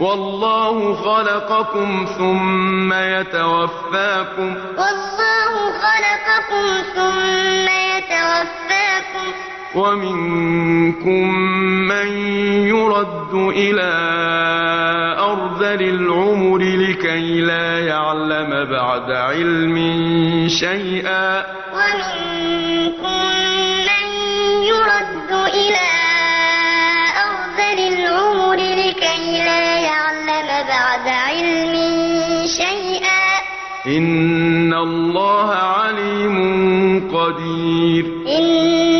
والله خلقكم ثم يتوفاكم. والله خلقكم ثم يتوفاكم. ومنكم من يرد إلى أرذل العمر لكي لا يعلم بعد علم شيئا. إن الله عليم قدير إن